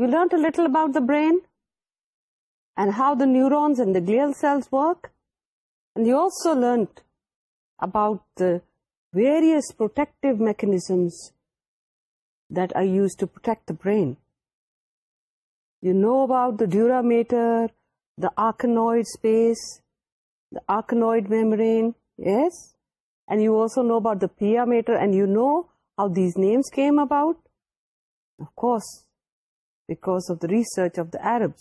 You learnt a little about the brain and how the neurons and the glial cells work. And you also learnt about the various protective mechanisms that are used to protect the brain. You know about the dura mater, the arachnoid space, the arachnoid membrane, yes? And you also know about the pia mater, and you know how these names came about. Of course, because of the research of this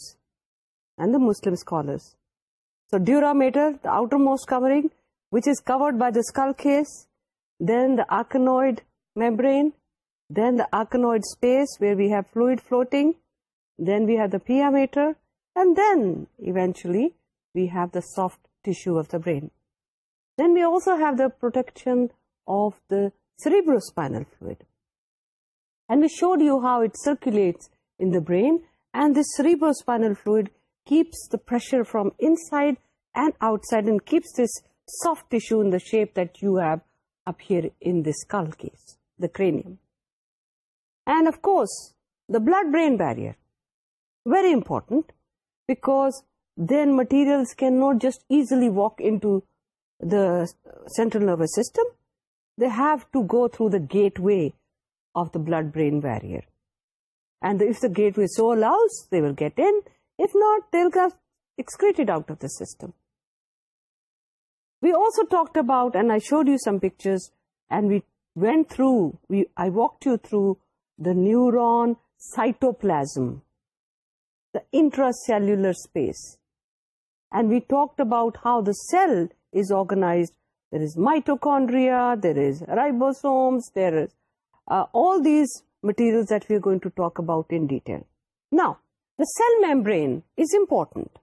and the Muslim akin then that view fluid floating then view the pia materially we who the so to of the then we also protection of the cerebrospinal should you how it circulate in the brain, and this cerebrospinal fluid keeps the pressure from inside and outside and keeps this soft tissue in the shape that you have up here in this skull case, the cranium. And of course, the blood-brain barrier, very important, because then materials cannot just easily walk into the central nervous system. They have to go through the gateway of the blood-brain barrier. Gateways the will gate نا system we also talk about you some picture neuron cytoplasm the intracellular space we talk about how the cell organised there is mitochondria there is ribosomes is all these material to talk about نا the cell membrane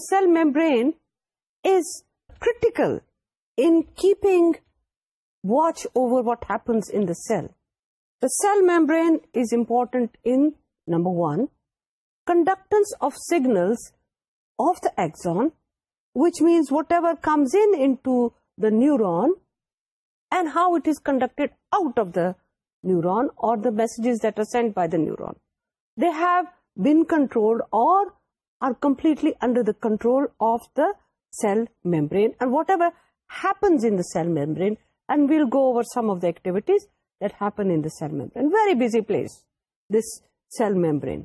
cell membrane watch over within cell the cell membrane number one conducts signal of dogs which means whatever comes in neuron and how it is conducted out of the neuron اور neuron the have been control control of the cell membrane whatever go over some of those piece this cell membrane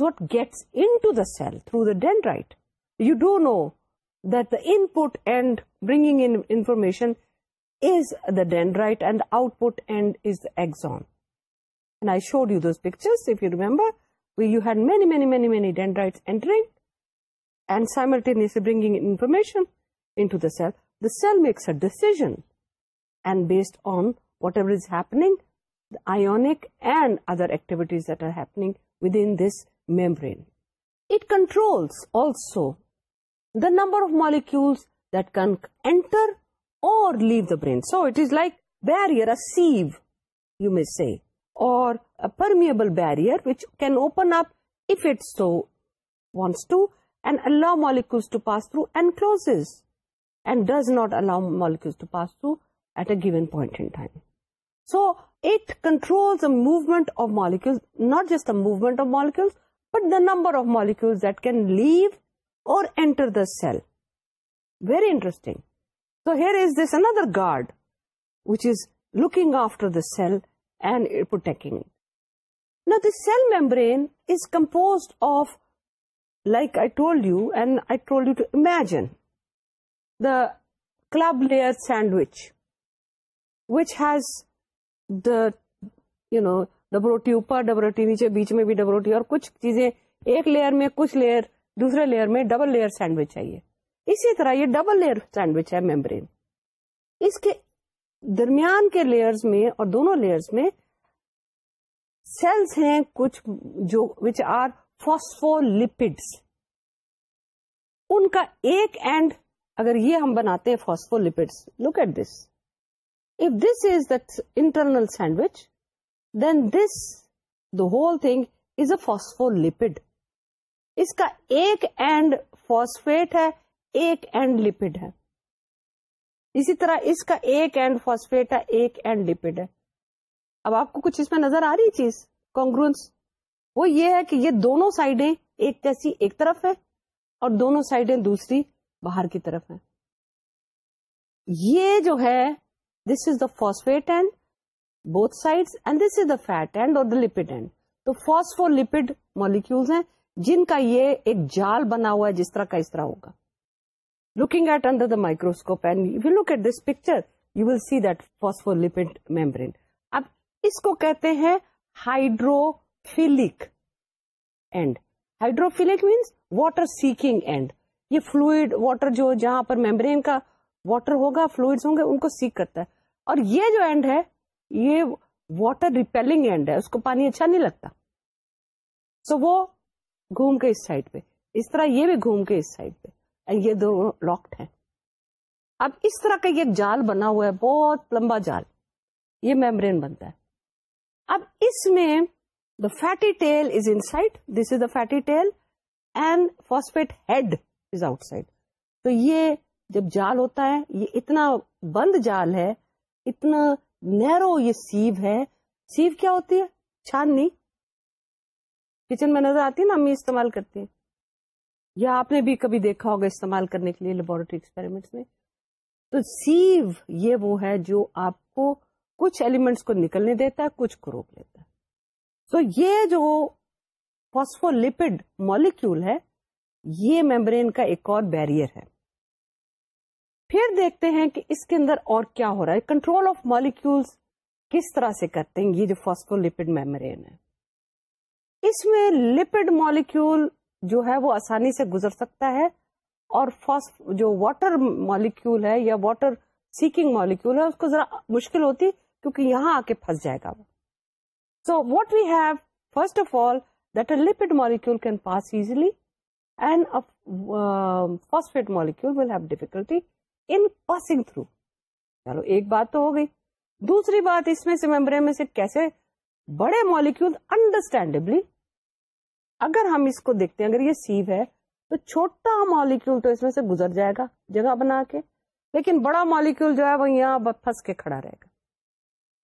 what gate cell through dendrite you do know the pen branching dendrite and output and is axon should you those picturing based on what everything and other activities membrane control also the number of molecule can enter or leave the brain. So it is like barrier, a sieve, you may say, or a permeable barrier which can open up if it so wants to and allow molecules to pass through, and closes and does not allow molecules to pass through at a given point in time. So it controls the movement of molecules, not just the movement of molecules, but the number of molecules that can leave or enter the cell. Very interesting. So here is this another guard which is looking after the cell and protecting it. Now the cell membrane is composed of, like I told you, and I told you to imagine, the club layer sandwich, which has the, you know, ڈبروٹی اوپر ڈبروٹی نیچے بیچ میں بھی ڈبروٹی اور کچھ چیزیں ایک لیئر میں کچھ لیئر دوسرے لیئر میں ڈبل لیئر سینڈوچ چاہیے اسی طرح یہ ڈبل لیئر سینڈوچ ہے ممبرین اس کے درمیان کے میں اور دونوں لیئرز میں سیلس ہیں کچھ جو وچ آر فاسفور ان کا ایک اینڈ اگر یہ ہم بناتے ہیں phosphor look at this of this is the internal sandwich then this the whole thing is a phospholipid اس کا ایک اینڈ فاسفیٹ ہے ایک اینڈ لپڈ ہے اسی طرح اس کا ایک اینڈ فاسفیٹ ہے ایک اینڈ لپڈ ہے اب آپ کو کچھ اس میں نظر آ رہی چیز کانگرونس وہ یہ ہے کہ یہ دونوں سائڈیں ایک جیسی ایک طرف ہے اور دونوں سائڈیں دوسری باہر کی طرف ہیں یہ جو ہے this is the phosphate end both side and this is the fat end اور دا لپڈ اینڈ تو فاسفو لپڈ مالیکولس ہیں جن کا یہ ایک جال بنا ہوا ہے جس طرح کا اس طرح ہوگا looking at under the microscope and at this picture اب اس کو کہتے ہیں ہائڈروفیلک ہائیڈروفیلک مینس واٹر جو جہاں پر میمبری کا واٹر ہوگا فلوئڈ ہوں گے ان کو سیک کرتا ہے اور یہ جو اینڈ ہے یہ واٹر ریپیلنگ اینڈ ہے اس کو پانی اچھا نہیں لگتا سو وہ گھوم کے اس سائڈ پہ اس طرح یہ بھی گھوم کے اس سائڈ پہ یہ دونوں لاکڈ ہیں اب اس طرح کا یہ جال بنا ہوا ہے بہت لمبا جال یہ میمبرین بنتا ہے اب اس میں the fatty tail is inside this is the fatty tail and phosphate head is outside تو یہ جب جال ہوتا ہے یہ اتنا بند جال ہے اتنا نیرو یہ سیو ہے سیو کیا ہوتی ہے چھاننی کچن میں نظر آتی ہے نا امی استعمال کرتی ہیں یا آپ نے بھی کبھی دیکھا ہوگا استعمال کرنے کے لیے لیبورٹری ایکسپیرمنٹ میں تو سیو یہ وہ ہے جو آپ کو کچھ ایلیمنٹس کو نکلنے دیتا ہے کچھ کو روک لیتا ہے سو یہ جو فاسفولپڈ مالیکول ہے یہ میمبرین کا ایک اور بیریئر ہے پھر دیکھتے ہیں کہ اس کے اندر اور کیا ہو رہا ہے کنٹرول آف مالیکولس کس طرح سے کرتے ہیں یہ جو فاسفولپڈ میمبرین ہے اس میں لپڈ مالیکول جو ہے وہ آسانی سے گزر سکتا ہے اور فاسف جو واٹر مالیکیول ہے یا واٹر سیکنگ مالیکیول ہے اس کو ذرا مشکل ہوتی کیونکہ یہاں آ کے پھنس جائے گا وہ so what we have first of all that a lipid molecule can pass easily and phosphate molecule will have difficulty in passing through چلو ایک بات تو ہو گئی دوسری بات اس میں سے ممبرے میں سے کیسے بڑے مالیکیول انڈرسٹینڈیبلی اگر ہم اس کو دیکھتے ہیں اگر یہ سیو ہے تو چھوٹا مالیکول تو اس میں سے گزر جائے گا جگہ بنا کے لیکن بڑا مالیکول جو ہے وہ یہاں پھنس کے کھڑا رہے گا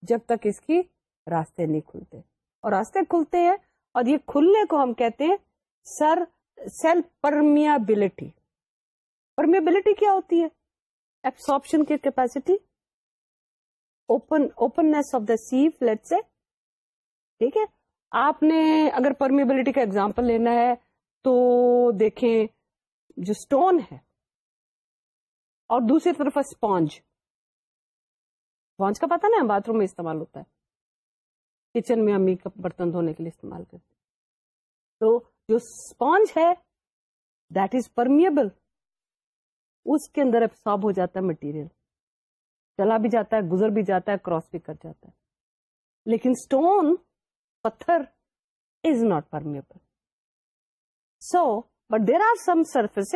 جب تک اس کی راستے نہیں کھلتے اور راستے کھلتے ہیں اور یہ کھلنے کو ہم کہتے ہیں سر سیل پرمیابلٹی پرمیبلٹی کیا ہوتی ہے ایبسپشن کی capacity open openness of the safe سے ٹھیک ہے آپ نے اگر پرمیبلٹی کا اگزامپل لینا ہے تو دیکھیں جو اسٹون ہے اور دوسری طرف اسپونج اسپونج کا پتا نا باتھ روم میں استعمال ہوتا ہے کچن میں امی کا برتن دھونے کے لیے استعمال کرتے تو جو اسپونج ہے دیٹ از پرمیبل اس کے اندر ابساب ہو جاتا ہے مٹیریل چلا بھی جاتا ہے گزر بھی جاتا ہے کراس بھی کر جاتا ہے لیکن اسٹون پتھر is not permeable so but there are some surface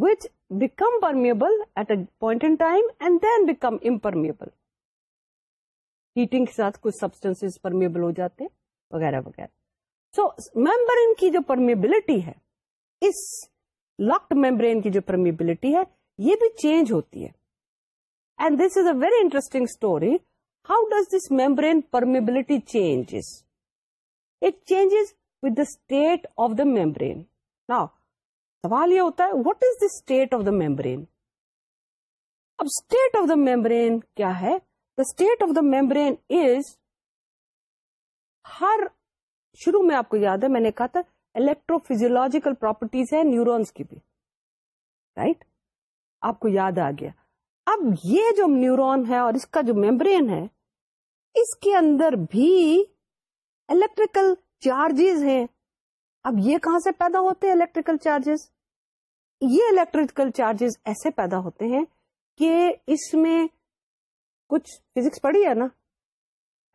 which become permeable at a point in time and then become impermeable heating کے ساتھ کچھ سبسٹینس پرمیبل ہو جاتے ہیں وغیرہ وغیرہ سو ممبرین کی جو پرمیبلٹی ہے اس لاک ممبرین کی جو پرمیبلٹی ہے یہ بھی چینج ہوتی ہے and this is a very interesting story how does this membrane permeability change changes the the state of the membrane سوال یہ ہوتا ہے what is the state of the membrane اب اسٹیٹ آف دا ممبرین کیا ہے the state of the is ہر شروع میں آپ کو یاد ہے میں نے کہا تھا الیکٹرو فیزیولوجیکل پراپرٹیز ہے نیورونس کی بھی رائٹ آپ کو یاد آ گیا اب یہ جو نیورون ہے اور اس کا جو ممبرین ہے اس کے اندر بھی الیکٹریکل چارجز ہیں اب یہ کہاں سے پیدا ہوتے ہیں الیکٹریکل چارجز یہ الیکٹریکل چارجز ایسے پیدا ہوتے ہیں کہ اس میں کچھ فزکس ہے نا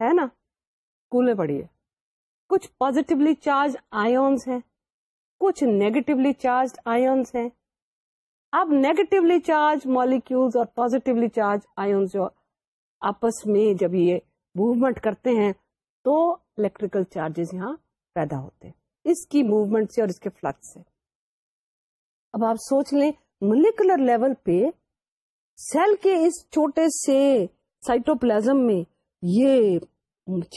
ہے نا اسکول میں پڑھی ہے کچھ پوزیٹیولی چارج آئنس ہیں کچھ نیگیٹولی چارج آئنس ہیں اب نیگیٹولی چارج مالیکولس اور پوزیٹیولی چارج آئنس جو آپس میں جب یہ موومنٹ کرتے ہیں تو الیکٹریکل چارجز یہاں پیدا ہوتے ہیں اس کی موومنٹ سے اور اس کے فلکس سے اب آپ سوچ لیں ملیکولر لیول پہ سیل کے اس چھوٹے سے سائٹوپلازم میں یہ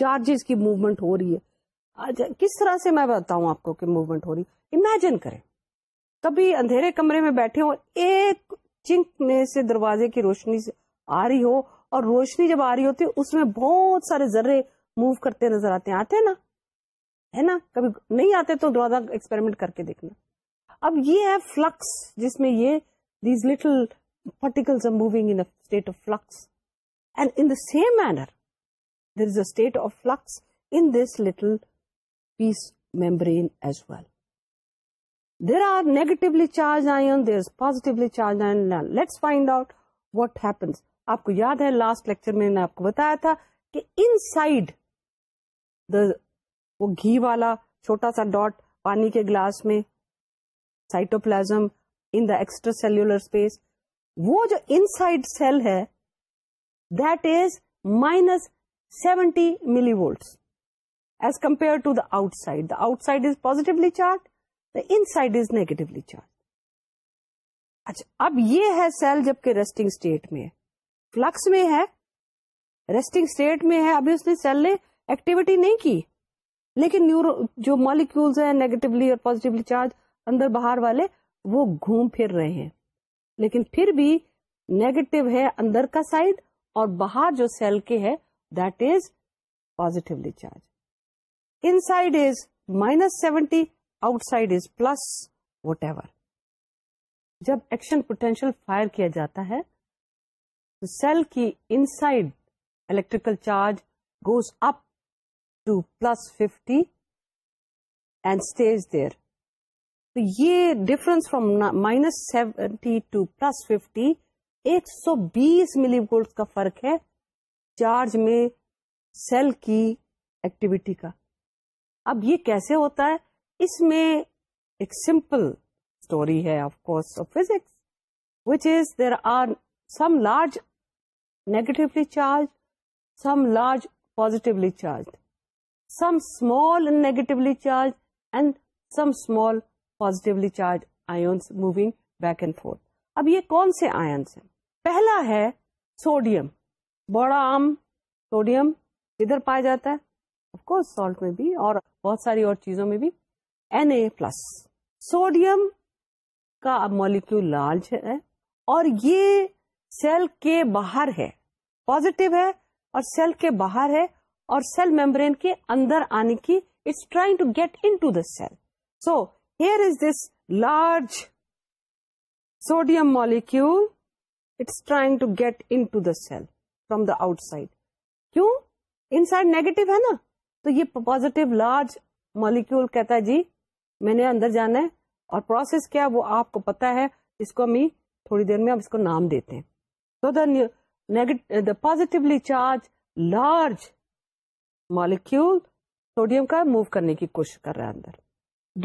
چارجز کی موومنٹ ہو رہی ہے کس طرح سے میں بتاؤں آپ کو کہ موومنٹ ہو رہی ہے امیجن کریں کبھی اندھیرے کمرے میں بیٹھے ہو ایک چنک میں سے دروازے کی روشنی سے آ رہی ہو اور روشنی جب آ رہی ہوتی ہے اس میں بہت سارے ذرے موو کرتے نظر آتے ہیں آتے ہیں نا ہے نا کبھی نہیں آتے تو دوبارہ ایکسپیریمنٹ کر کے دیکھنا اب یہ ہے فلکس جس میں یہ these little particles are moving in state of flux and in the same manner there is a state of flux in this little piece membrane as well there are negatively charge ion there is positively charge ion let's find out what happens آپ کو یاد ہے last lecture میں نے آپ کو بتایا تھا کہ ان سائڈ وہ گھی والا چھوٹا سا ڈاٹ پانی کے گلاس میں cytoplasm in the extracellular space وہ جو ان سائڈ سیل ہے that is minus seventy millivolts as compare to the outside the outside is positively charge the inside is negatively charge اچھا اب یہ ہے سیل جبکہ ریسٹنگ اسٹیٹ میں flux میں ہے ریسٹنگ اسٹیٹ میں ہے ابھی اس نے سیل نے ایکٹیویٹی نہیں کی لیکن نیورو جو مالیکولس ہیں نیگیٹولی اور پوزیٹیولی چارج اندر باہر والے وہ گھوم پھر رہے ہیں لیکن پھر بھی نیگیٹو ہے اندر کا سائڈ اور باہر جو سیل کے ہے that is charge inside is minus seventy outside is plus whatever جب ایکشن پوٹینشیل فائر کیا جاتا ہے تو سیل کی inside electrical charge goes up to plus fifty and stays there تو یہ difference from minus seventy to plus fifty ایک سو بیس ملی وولٹ کا فرق ہے چارج میں سیل کی ایکٹیویٹی کا اب یہ کیسے ہوتا ہے اس میں ایک سمپل اسٹوری ہے of course of physics which is there are some large negatively charge some large positively charge some small negatively charge and some small positively charge ions moving back and forth اب یہ کون سے ions ہیں پہلا ہے sodium بڑا عام sodium ادھر پایا جاتا ہے آف کورس سالٹ میں بھی اور بہت ساری اور چیزوں میں بھی این اے پلس سوڈیم کا مالیکول لارج ہے اور یہ سیل کے باہر ہے پوزیٹیو ہے اور سیل کے باہر ہے اور سیل ممبرین کے اندر آنے کی it's trying to get in to the cell so here is this large sodium it's trying to get in to the cell from the outside کیوں ان سائڈ نیگیٹو ہے نا تو یہ پوزیٹو لارج مالیکول کہتا ہے جی میں نے اندر جانا ہے اور پروسیس کیا وہ آپ کو پتا ہے اس کو ہم تھوڑی دیر میں اس کو نام دیتے ہیں تو the charge large molecule sodium کا موو کرنے کی کوشش کر رہا ہے اندر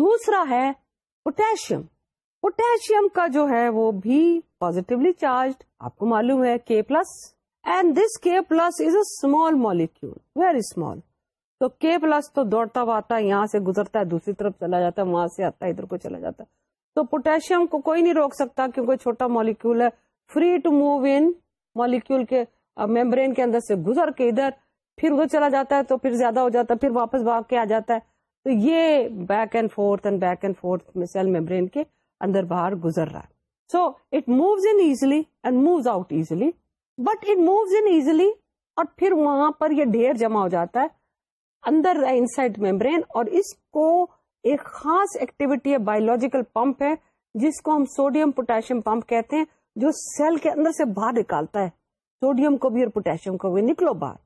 دوسرا ہے پوٹیشیم پوٹیشیم کا جو ہے وہ بھی پوزیٹیولی چارج آپ کو معلوم ہے K K K plus plus plus and this is a small small very تو تو دوڑتا ہوا آتا ہے یہاں سے گزرتا ہے دوسری طرف چلا جاتا ہے وہاں سے آتا ہے ادھر کو چلا جاتا ہے تو پوٹیشیم کو کوئی نہیں روک سکتا کیونکہ چھوٹا مالیکول ہے free to move in molecule کے ممبرین uh, کے اندر سے گزر کے ادھر پھر ادھر چلا جاتا ہے تو پھر زیادہ ہو جاتا ہے پھر واپس بھاگ کے آ جاتا ہے تو یہ back and forth and back and forth میں سیل اندر باہر گزر رہا ہے so it moves in easily and moves out easily but it moves in easily اور پھر وہاں پر یہ ڈھیر جمع ہو جاتا ہے اندر ان سائڈ میمبرین اور اس کو ایک خاص ایکٹیویٹی ہے بایولوجیکل پمپ ہے جس کو ہم سوڈیم پوٹاشیم پمپ کہتے ہیں جو سیل کے اندر سے باہر نکالتا ہے سوڈیم کو بھی اور پوٹاشیم کو بھی نکلو باہر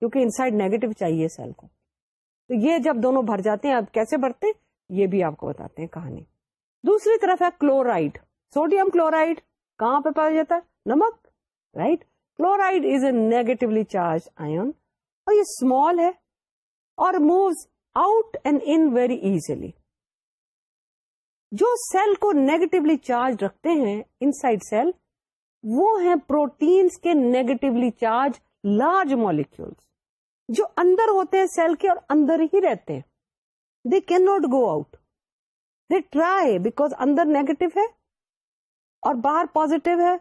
کیونکہ انسائڈ نیگیٹو چاہیے سیل کو تو یہ جب دونوں بھر جاتے ہیں اب کیسے بھرتے یہ بھی آپ کو بتاتے ہیں کہانی دوسری طرف ہے کلورائڈ سوڈیم کلورائڈ کہاں پہ پایا جاتا ہے نمک right chloride is a negatively charge ion اور یہ اسمال ہے اور moves out and in very easily جو سیل کو نیگیٹولی چارج رکھتے ہیں ان سائڈ سیل وہ ہیں پروٹینس کے نیگیٹولی چارج لارج مالیکولس جو اندر ہوتے ہیں سیل کے اور اندر ہی رہتے ہیں they can not go out they try because another negative ہے اور باہر پوزیٹو ہے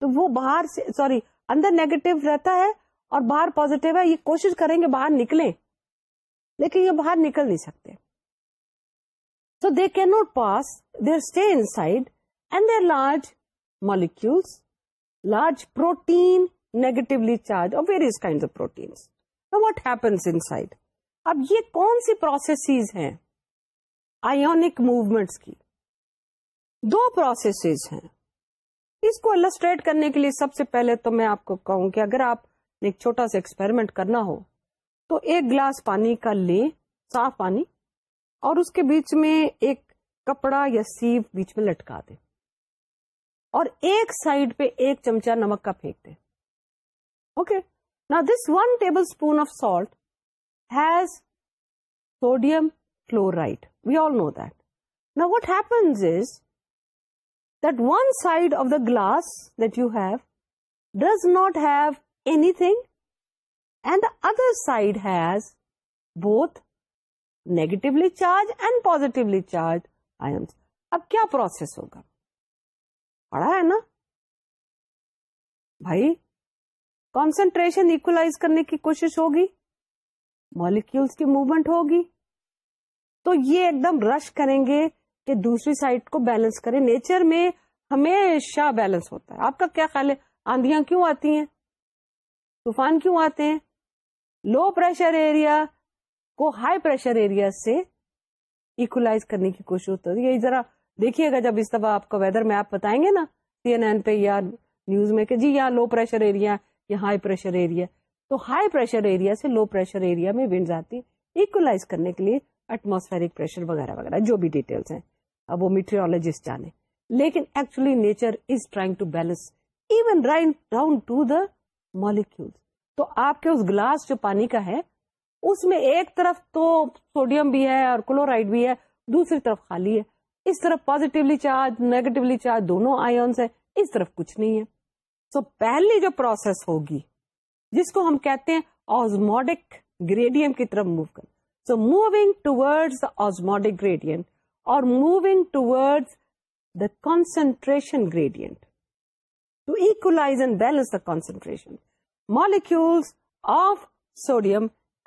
تو وہ باہر سے سوری اندر نیگیٹو رہتا ہے اور باہر پوزیٹو ہے یہ کوشش کریں گے باہر نکلیں لیکن یہ باہر نکل نہیں سکتے so they not pass they stay inside and there large molecules large protein negatively charge اور various kind of proteins what یہ کون سی پروسیسز ہیں آئیمینٹس کی دو پروسیسز ہیں اس کو السٹریٹ کرنے کے لیے سب سے پہلے تو میں آپ کو کہوں کہ اگر آپ نے ایک چھوٹا سا ایکسپیرمنٹ کرنا ہو تو ایک گلاس پانی کا لیں صاف پانی اور اس کے بیچ میں ایک کپڑا یا سیو بیچ میں لٹکا دیں اور ایک سائڈ پہ ایک چمچا نمک کا پھینک دے اوکے نا this one tablespoon of salt has sodium fluoride we all know the what happen of the glass that you have does not have anything and other side has both negatively charge and positively charge I اب کیا process ہوگا پڑا ہے نا بھائی concentration اکولا کرنے کی کوشش ہوگی مالیکولس کی موومنٹ ہوگی تو یہ ایک دم رش کریں گے کہ دوسری سائڈ کو بیلنس کریں نیچر میں ہمیشہ بیلنس ہوتا ہے آپ کا کیا خیال ہے آندیاں کیوں آتی ہیں طوفان کیوں آتے ہیں لو پریشر ایریا کو ہائی پریشر ایریا سے اکولا کرنے کی کوشش ہوتا ہے یہی ذرا دیکھیے گا جب اس دفعہ آپ کو ویدر میپ بتائیں گے نا سی این این پہ یا نیوز میں کہ جی یہاں لو پریشر ایریا یا ہائی پریشر ایریا تو ہائی پریشر ایریا سے لو پریشر ایریا میں آتی کرنے کے لیے پریشر وغیرہ وغیرہ جو بھی ڈیٹیلس ہیں اب وہ میٹرولوجسٹ جانے لیکن actually nature is trying to balance even right down to the molecule تو آپ کے اس گلاس جو پانی کا ہے اس میں ایک طرف تو سوڈیم بھی ہے اور کلورائڈ بھی ہے دوسری طرف خالی ہے اس طرف پوزیٹولی چارج نیگیٹولی چارج دونوں آئنس ہے اس طرف کچھ نہیں ہے سو پہلی جو پروسیس ہوگی جس کو ہم کہتے ہیں آزموڈک گریڈیم کی طرف موو کرنا سو موونگ ٹوڈ آزموڈک گریڈیم گریڈینٹ اور moving ٹوڈ the concentration gradient to equalize and balance the concentration molecules of sodium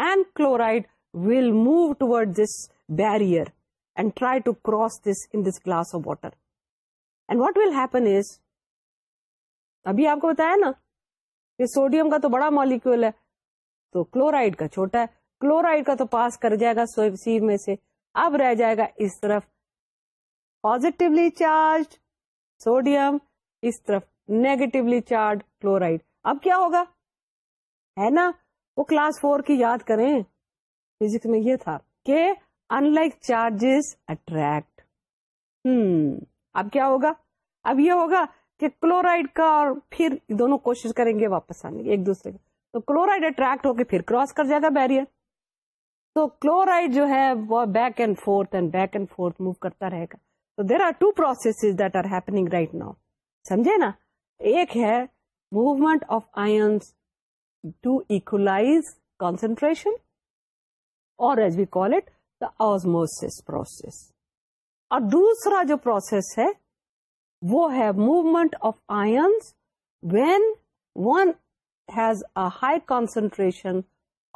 and chloride will move ٹوڈ this barrier and try to cross this in this glass of water and what will happen ابھی آپ کو بتایا نا کہ sodium کا تو بڑا molecule ہے تو کلورائڈ کا چھوٹا ہے کلورائڈ کا تو پاس کر جائے گا میں سے اب رہ جائے گا اس طرف پوزیٹیولی چارج سوڈیم اس طرف نیگیٹولی چارج کلورائڈ اب کیا ہوگا ہے نا وہ کلاس فور کی یاد کریں فزکس میں یہ تھا کہ ان لائک چارجز اٹریکٹ ہوں اب کیا ہوگا اب یہ ہوگا کہ کلورائڈ کا اور پھر دونوں کوشش کریں گے واپس آنے کی ایک دوسرے کا تو کلورائڈ اٹریکٹ ہو کے پھر کراس کر جائے گا بیریئر تو کلورائڈ جو ہے وہ back and forth and back and forth move کرتا رہے گا تو there are two process that are happening right now سمجھے نا ایک ہے movement of ions to concentration اور as we call it the osmosis process اور دوسرا جو پروسیس ہے وہ ہے movement of ions when one has a high concentration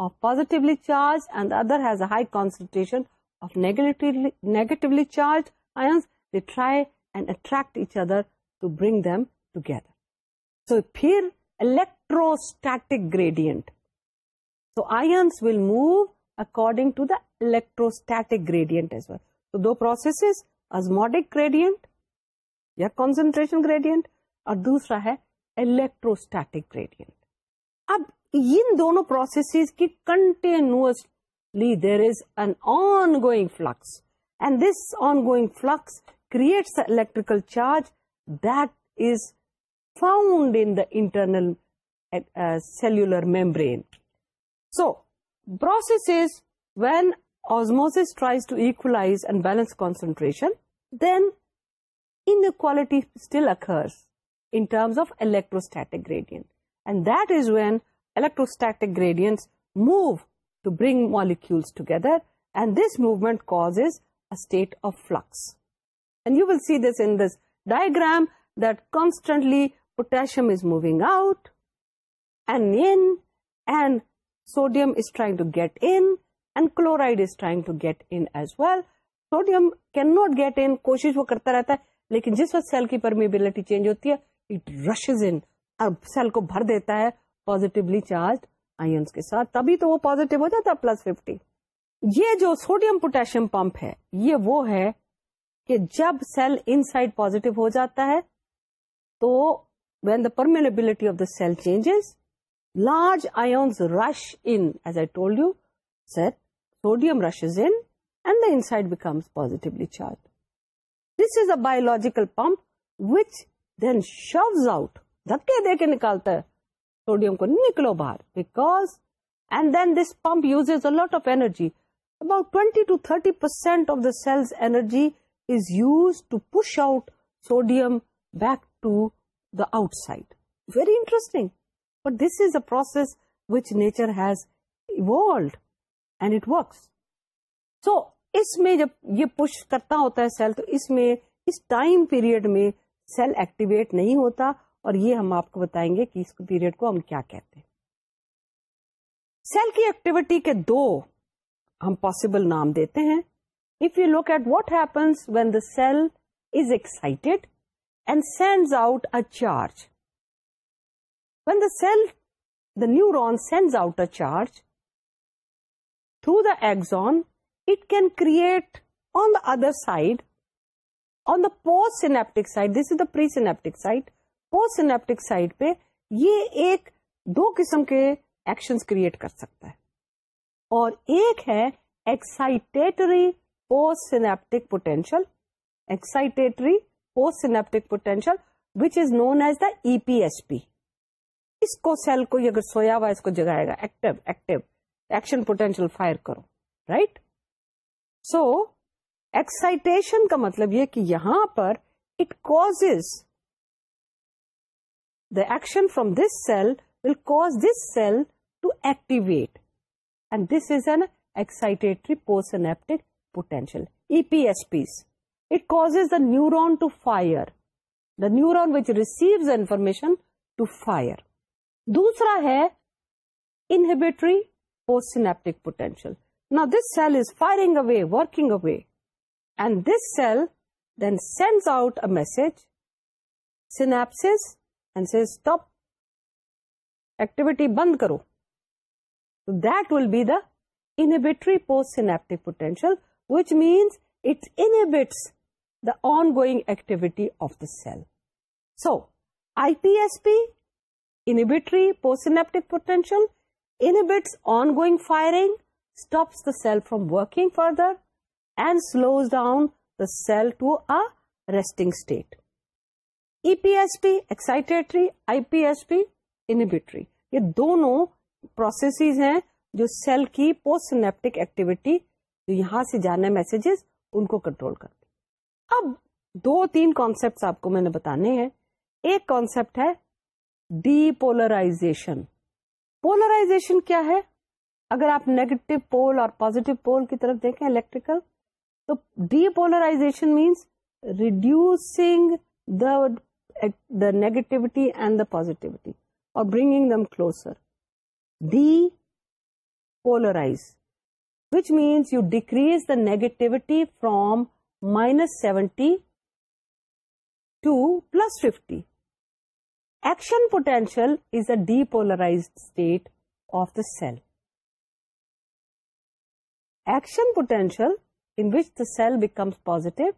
of positively charge and other has a high concentration of negatively charge ions they try and attract each other to bring them together so پھر electrostatic gradient so ions will move according to the electrostatic gradient as well تو دو process osmotic gradient یا concentration gradient اور دوسرا ہے electrostatic gradient اب ان دونوں پروسیس کی there is an on going flux and this on going flux creates electrical charge that is found the internal cellular membrane so process when osmosis tries to equalize and balance concentration then move to bring Malik this movement flux decrease constantly potassium is moving out sodium is trying to get in chloride is trying to get انوڈیم can not get in کوشش وہ کرتا رہتا ہے لیکن جس وقت cell کی permeability change ہوتی ہے اٹ رشز ان اب سیل کو بھر دیتا ہے پوزیٹیولی چارج آئنس کے ساتھ تبھی تو وہ پوزیٹو ہو جاتا ہے پلس ففٹی یہ جو سوڈیم پوٹیشیم پمپ ہے یہ وہ ہے کہ جب سیل ان سائڈ پوزیٹو ہو جاتا ہے تو when the permeability of the cell changes large ions rush in I told you set sodium rushes and the inside becomes positively charge this is a biological pump lot of energy about percent of the sodium back to outside very interesting but this is a process which natured and it works so اس میں جب یہ push کرتا ہوتا ہے cell تو اس میں اس ٹائم پیریڈ میں سیل ایکٹیویٹ نہیں ہوتا اور یہ ہم آپ کو بتائیں گے کہ اس پیریڈ کو ہم کیا کہتے ہیں سیل کی ایکٹیویٹی کے دو ہم پاسبل نام دیتے ہیں if you look at what happens when the cell is excited and sends out a charge when the cell the new sends out charge through the axon other side on the post synaptic site this is the pre synaptic site post synaptic site پہ یہ ایک دو قسم کے action create کر سکتا ہے اور ایک ہے excitatory post synaptic potential excitatory post synaptic potential which is known as the E P S P اس کو سیل کو اگر سویا ہوا اس کو جگائے گا active active action potential fire کرو رائٹ سو ایکسائٹیشن کا مطلب یہ کہ یہاں پر it cause the action from this cell will cause this cell to activate and this is an excitatory postsynaptic potential E P S piece it cause the neuron to fire the neuron which receives information to fire دوسرا ہے post synaptic potential نا this cell is firing away working away and this cell then send out a message synapse activity بند کرو inhibitory post synaptic potential which means it's the on going activity of the cell so I P S پیبری post synaptic potential on going firing cell from working further and slow down to a resting state E P S P excite I P S P inhibitory یہ دونوں processes ہیں جو cell کی post synaptic activity جو یہاں سے جانے messages ان کو کنٹرول کرتی اب دو تین کانسپٹ آپ کو میں نے بتانے ہیں ایک کانسپٹ ہے ڈی پولرائزیشن پولرائزیشن کیا ہے اگر آپ نیگیٹو پول اور پازیٹیو پول کی طرف دیکھیں الیکٹریکل تو depolarization means reducing the the negativity and the positivity اور bringing them closer depolarize which means you decrease the negativity from minus seventy to plus fifty action potential is a depolarize state of the cell action potential, in which the cell becomes positive,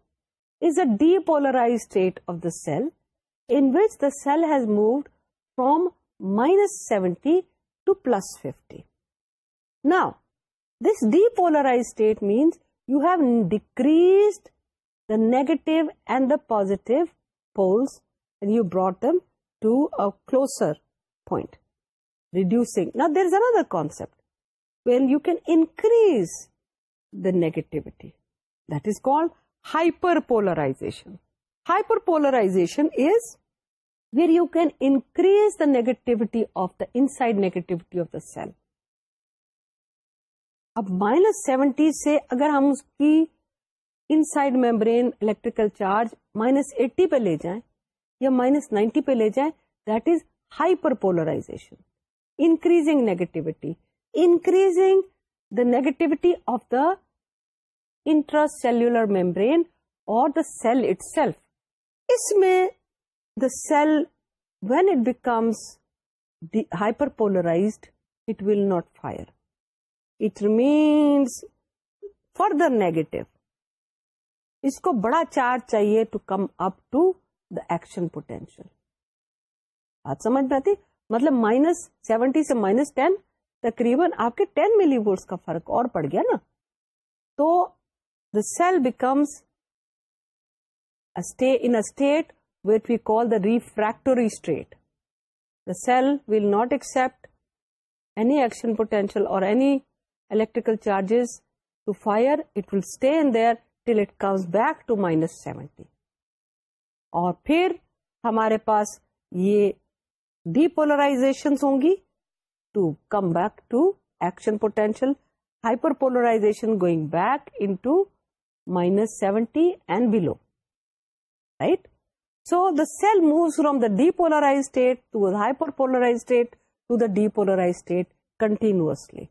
is a depolarized state of the cell, in which the cell has moved from -70 to +50. Now, this depolarized state means you have decreased the negative and the positive poles and you brought them to a closer point, reducing. Now, there is another concept where you can increase the negativity. That is called hyperpolarization. Hyperpolarization is where you can increase the negativity of the inside negativity of the cell. اب minus seventy سے اگر ہم اس کی inside membrane electrical charge minus eighty پہ لے جائیں یا مائنس نائنٹی پہ لے جائیں that is hyperpolarization increasing negativity increasing the negativity of the intracellular membrane or the cell itself. اس میں the cell when it becomes hyperpolarized it will not fire. It remains further negative. اس کو بڑا charge چاہیے to come up to the action potential بات سمجھ میں آتی مطلب مائنس سیونٹی سے مائنس ٹین تقریباً آپ کے ٹین ملی وولٹس کا فرق اور پڑ گیا نا تو the cell the refractory state the cell will not accept any action potential or any electrical charges to fire it will stay till it comes back to minus seventy اور پھر ہمارے پاس یہ ڈی پولرائزیشن ہوں گی to come back to action potential hyperpolarisations below right so the mo the depolarise to hyper polarise to the depolarise continuously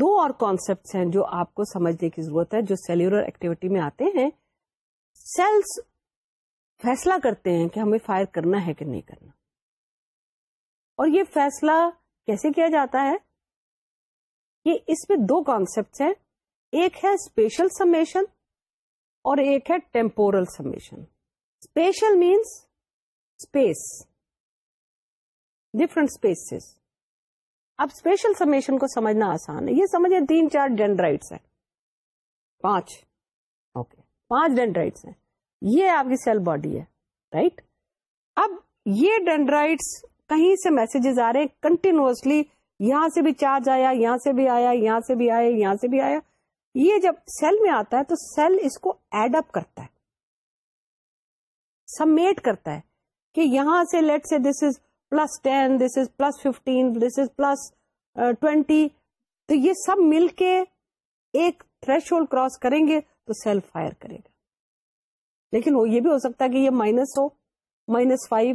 دو اور concept ہیں جو آپ کو سمجھنے کی ضرورت ہے جو سیلولر ایکٹیویٹی میں آتے ہیں سیلس فیصلہ کرتے ہیں کہ ہمیں فائر کرنا ہے کہ نہیں کرنا اور یہ فیصلہ کیسے کیا جاتا ہے یہ اس میں دو کانسپٹ ہیں ایک ہے اسپیشل سمیشن اور ایک ہے temporal summation spatial means space different spaces اب اسپیشل سمیشن کو سمجھنا آسان ہے یہ سمجھیں تین چار ڈینڈرائٹس ہیں پانچ اوکے پانچ ڈینڈرائٹس ہیں یہ آپ کی سیل باڈی ہے رائٹ اب یہ ڈینڈرائٹس کہیں سے میسجز آ رہے ہیں کنٹینوسلی یہاں سے بھی چارج آیا یہاں سے بھی آیا یہاں سے بھی آیا یہاں سے بھی آیا یہ جب سیل میں آتا ہے تو سیل اس کو ایڈ اپ کرتا ہے سمیٹ کرتا ہے کہ یہاں سے let's say this is plus ten this is plus fifteen this is plus twenty تو یہ سب مل کے ایک تھریش ہولڈ کراس کریں گے تو سیل فائر کرے گا لیکن وہ یہ بھی ہو سکتا ہے کہ یہ مائنس ہو مائنس فائیو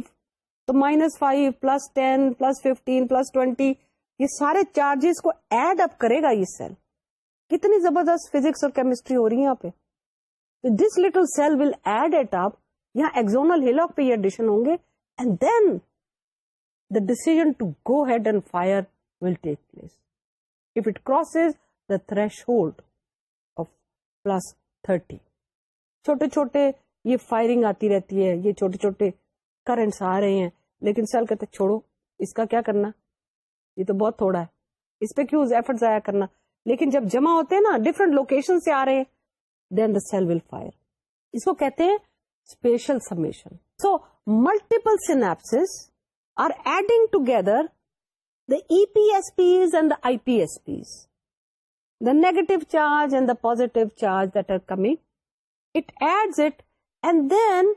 تو minus five plus ten plus fifteen plus twenty یہ سارے چارجز کو ایڈ اپ کرے گا یہ سیل کتنی زبردست فزکس اور کیمسٹری ہو رہی ہے پہ پہ this little cell will add it up یہاں یہ ایڈیشن ہوں گے and then the decision to go ahead and fire will take place if it cross the threshold of plus thirty چھوٹے چھوٹے یہ فائرنگ آتی رہتی ہے یہ چھوٹے چھوٹے کرنٹس آ رہے ہیں لیکن سیل کہتے چھوڑو اس کا کیا کرنا یہ تو بہت تھوڑا ہے اس پہ کیوں ایفرٹ ضائع کرنا لیکن جب جمع ہوتے ہیں نا ڈفرنٹ لوکیشن سے آ رہے ہیں then the cell will fire اس کو کہتے ہیں spatial summation so multiple synapses are adding together the E P S Ps and the I P S Ps the negative charge and the positive charge that are coming at add at and then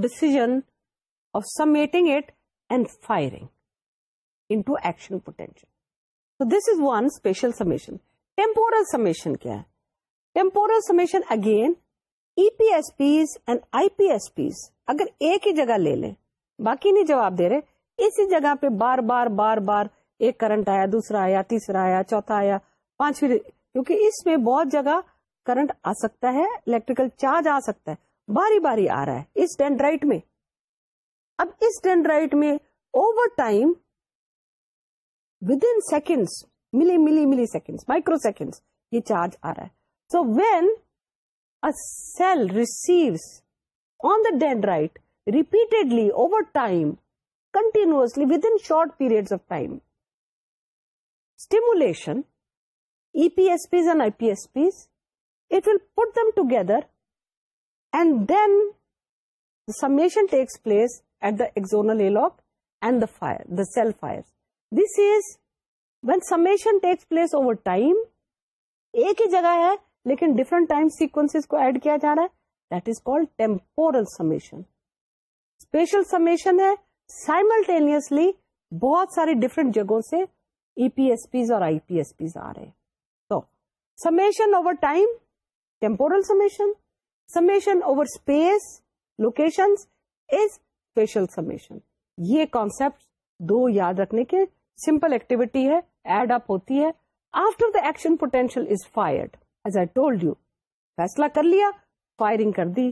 decision of summating again E P S summation I P S IPSPs, اگر ایک ہی جگہ لے لیں باقی نہیں جباب دے رہے اسی جگہ پہ بار بار بار بار ایک کرنٹ آیا دوسرا آیا تیسرا آیا چوتھا آیا پانچویں کیونکہ اس میں بہت جگہ کرنٹ آ سکتا ہے الیکٹریکل چارج آ سکتا ہے باری باری آ رہا ہے اس ڈینڈرائٹ میں اب اس ڈینڈرائٹ میں over time within seconds milli milli millisecond microsecond یہ چارج آ رہا ہے so when a cell receives on the dendrite over time continuously short period of time stimulation E P S Ps and I P S Ps put them together and then summation takes place at دازل this is when summation ایک ہی جگہ ہے لیکن different time sequence کو add کیا جا رہا ہے that is call summation spatial summation ہے سائملٹینئسلی بہت ساری ڈفرینٹ جگہوں سے ای پی ایس پیز اور آئی پی ایس پیز آ رہے تو سمیشن اوور ٹائم یہ دو یاد رکھنے کے سمپل ایکٹیویٹی ہے ہوتی ہے فیصلہ کر کر لیا the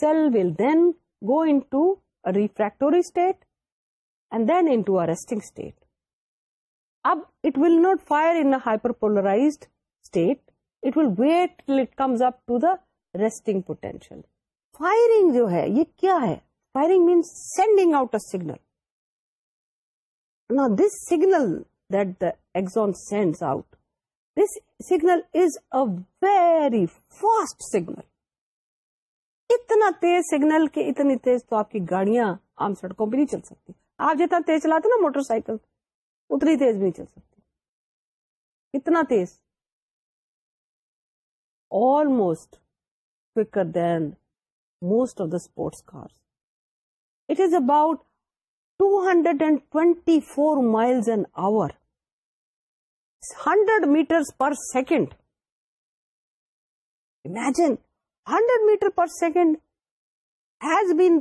cell will then go refractory state state and then a resting state اب it will not fire in hyperpolarized state it will wait it comes up to the resting potential firing جو ہے یہ کیا ہے firing means sending out a signal this signal that the axon send out this signal is a very fast signal اتنا تیز signal کہ اتنی تیز تو آپ کی گاڑیاں آم سڑکوں پہ نہیں چل سکتی آپ جتنا تیز چلاتے نا موٹر سائیکل اتنی تیز بھی نہیں چل سکتی اتنا تیز almost quicker than most of the sports car it is about two hundred and twenty four miles an hour hundred metre per second imagine hundred metre per second has been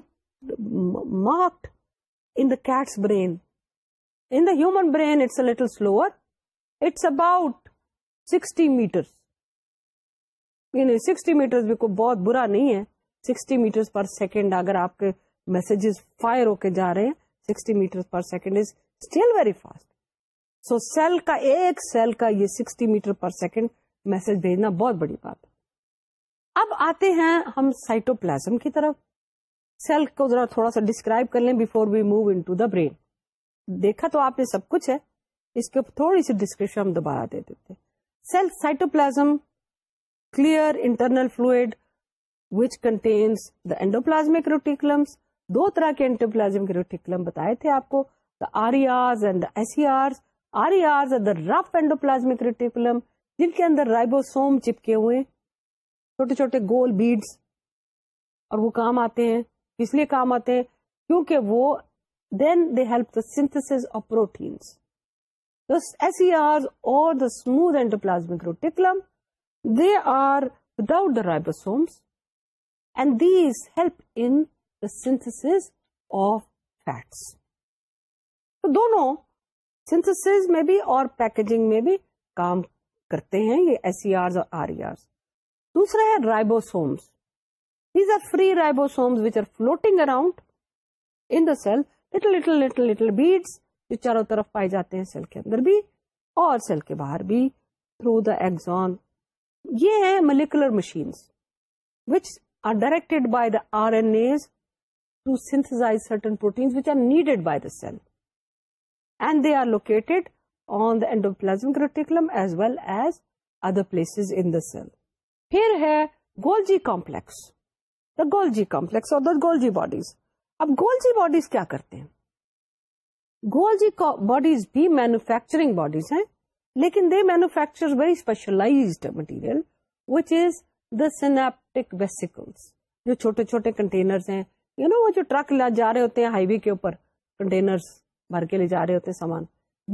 marked in the cats brain brain lower it's about sixty metres sixty metre برا نہیں ہے sixty metre per second اگر آپ کے message fire ہو کے جا رہے ہیں sixty metres per second is still very fast so cell کا ایک سیل کا یہ sixty metre per second message بھیجنا بہت بڑی بات ہے اب آتے ہیں ہم سائٹوپلزم کی طرف سیل کو ذرا تھوڑا سا ڈسکرائب کر لیں before we move to the brain دیکھا تو آپ نے سب کچھ ہے اس کے تھوڑی سی ڈسکرپشن ہم دوبارہ دے دیتے cell cytoplasm clear internal fluid which contains the endoplasmic reticulums دو طرح کے اینٹوپلازم کے روٹیکلم بتائے تھے آپ کو the R Rs and S Rs R Rs the rough endoplasmic reticulum جن کے اندر رائبوسوم چپکے ہوئے چھوٹے چھوٹے گول بیڈس اور وہ کام آتے ہیں اس لیے کام آتے ہیں کیونکہ وہ دین دے ہیلپ دا سروٹینس ایسی پلازمک reticulum رائبوس and these help in synthesis of fats دونوں سینتس میں بھی اور پیکجنگ میں بھی کام کرتے ہیں یہ ایسی آرز اور آر ای آر دوسرا ہے ribosomes these are free رائبوس which are floating around in little little little little beads جو چاروں طرف پائے جاتے ہیں سیل کے اندر بھی اور سیل کے باہر بھی تھرو دا ایگزون یہ ہے molecular machines which are directed by the R N As to synthesize certain proteins which are needed by the cell and they are located on the endoplasmic reticulum as well as other places in the cell پھر ہے گولجی complex دا گولجی complex اور the Golgi bodies اب G bodies کیا کرتے ہیں Golgi bodies بھی manufacturing bodies ہیں لیکن they manufacture very material which is the synaptic vesicles جو چھوٹے چھوٹے کنٹینرز ہیں یو نو وہ جو ٹرک جا رہے ہوتے ہیں ہائی وے کے اوپر بھر کے لے جا رہے ہوتے ہیں سامان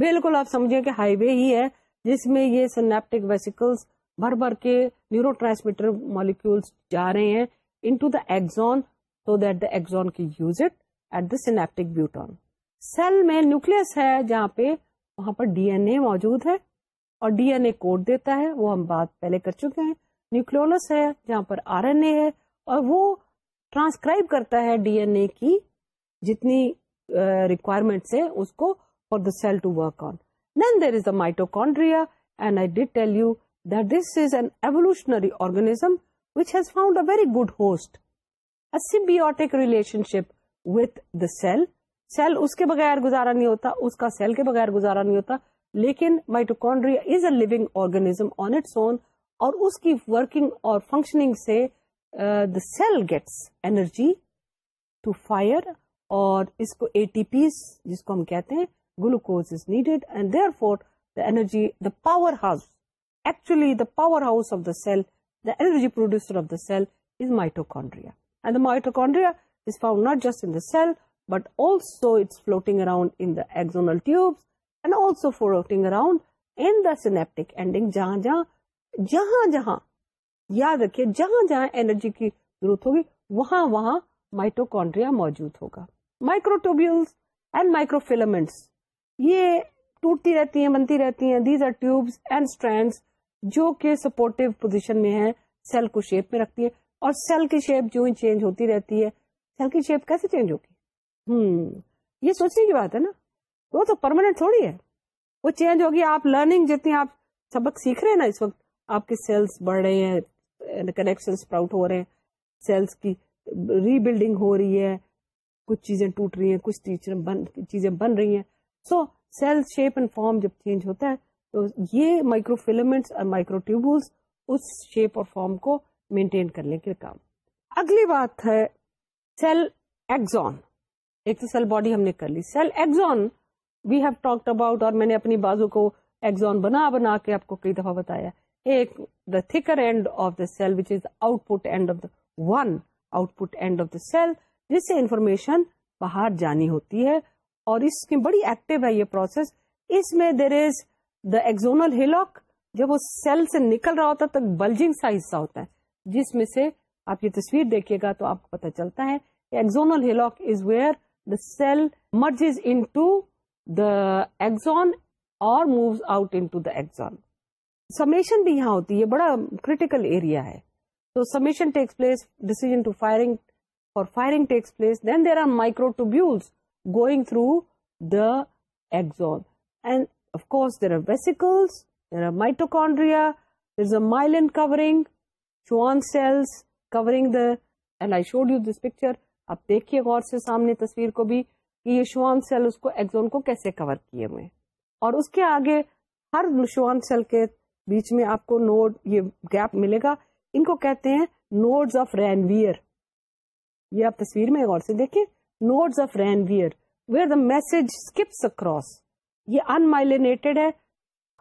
بالکل آپ سمجھیں کہ ہائی وے ہی ہے جس میں یہ سینپٹک ویسیکلس بھر بھر کے نیورو ٹرانسمیٹر مالیکولس جا رہے ہیں انٹو دا ایگزون دازون کی use it at the synaptic bouton cell میں نیوکلس ہے جہاں پہ وہاں پر ڈی این اے موجود ہے اور ڈی این اے کوڈ دیتا ہے وہ ہم بات پہلے کر چکے ہیں نیوکلولس ہے جہاں پر آر این اے ہے اور وہ ٹرانسکرائب کرتا ہے ڈی این اے کی جتنی ریکوائرمنٹس ہے اس کو for the cell to work on then there is the and I did tell you that this is an evolutionary organism which has found a very good host relationship with the cell cell اس کے بغیر گزارا نہیں ہوتا اس کا cell کے بغیر گزارا نہیں ہوتا لیکن is a organism on its own اور اس کی ورکنگ اور فنکشننگ سے the cell gets energy to fire اور اس کو اے ٹی پیز جس کو ہم کہتے ہیں glucose is needed and therefore the energy the powerhouse actually the powerhouse of the cell the energy producer of the cell is mitochondria mitochondria not just in cell but also it's floating around and also floating around in the synaptic جہاں جہاں جہاں جہاں یاد رکھے جہاں جہاں energy کی ضرورت ہوگی وہاں وہاں مائٹروکونڈریا موجود ہوگا microtubules and microfilaments یہ ٹوٹتی رہتی ہیں بنتی رہتی ہیں these are tubes and strand جو کہ سپورٹ پوزیشن میں ہے سیل کو شیپ میں رکھتی ہے اور سیل کی شیپ جو ہی چینج ہوتی رہتی ہے سیل کی شیپ کیسے چینج ہوگی ہوں یہ سوچنے کی بات ہے نا وہ تو پرماننٹ تھوڑی ہے وہ چینج ہوگی آپ لرننگ جتنی آپ سبق سیکھ رہے ہیں نا اس وقت آپ کے سیلس بڑھ رہے ہیں کنیکشن اسپراؤٹ ہو رہے ہیں سیلس کی ری بلڈنگ ہو رہی ہے کچھ چیزیں ٹوٹ رہی ہیں کچھ ٹیچر چیزیں بن رہی ہیں so cell shape and form جب چینج ہوتا ہے تو یہ مائکرو فلمنٹس اور مائکرو ٹیوبولس اس شیپ اور فارم کو مینٹین کرنے کے کام اگلی بات ہے سیل ایگزون ایک تو سیل باڈی ہم نے کر لی cell axon we have talk about اور میں نے اپنی بازو کو ایگزون بنا بنا کے آپ کو کئی دفعہ بتایا ایک the thicker end of the cell which is output end of the one output end of the cell جس سے انفارمیشن باہر جانی ہوتی ہے اور اس کی بڑی ایکٹیو ہے یہ پروسیس اس میں there is the axonal hillock جب وہ سیل سے نکل رہا ہوتا ہے تو بلجنگ سا حصہ ہوتا ہے جس میں سے آپ یہ تصویر دیکھیے گا تو آپ کو پتا چلتا ہے axonal where the cell merge into the axon اور moves out into the axon summation بھی یہاں ہوتی ہے بڑا کریٹیکل ایریا ہے تو summation takes place firing for firing takes place then there are microtubules going through the axon of course there are vesicles there are mitochondria there is a myelin covering Schwann cells covering the and I showed you this picture آپ دیکھیے غور سے سامنے تصویر کو بھی کہ یہ شوان سیل اس کو ایکزون کو کیسے کور کیے ہوئے اور اس کے آگے ہر شوان سیل کے بیچ میں آپ کو نوڈ یہ گیپ ملے گا ان کو کہتے ہیں نوڈز آف رین ویئر یہ آپ تصویر میں غور سے دیکھیں nodes of Ranvier where where message across یہ مائلینیٹڈ ہے